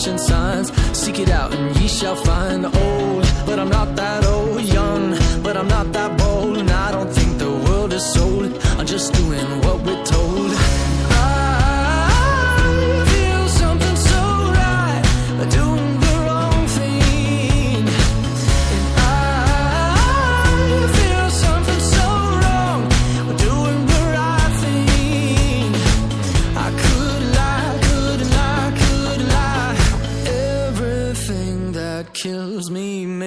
Flashing signs. Seek it out and ye shall find. Old, but I'm not that old. Young, but I'm not that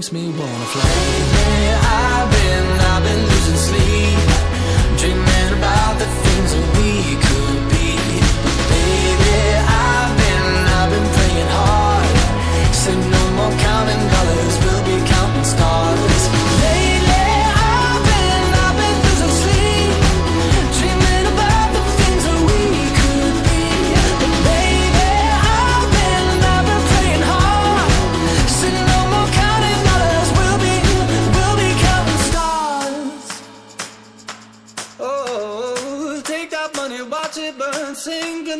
makes me wanna fly.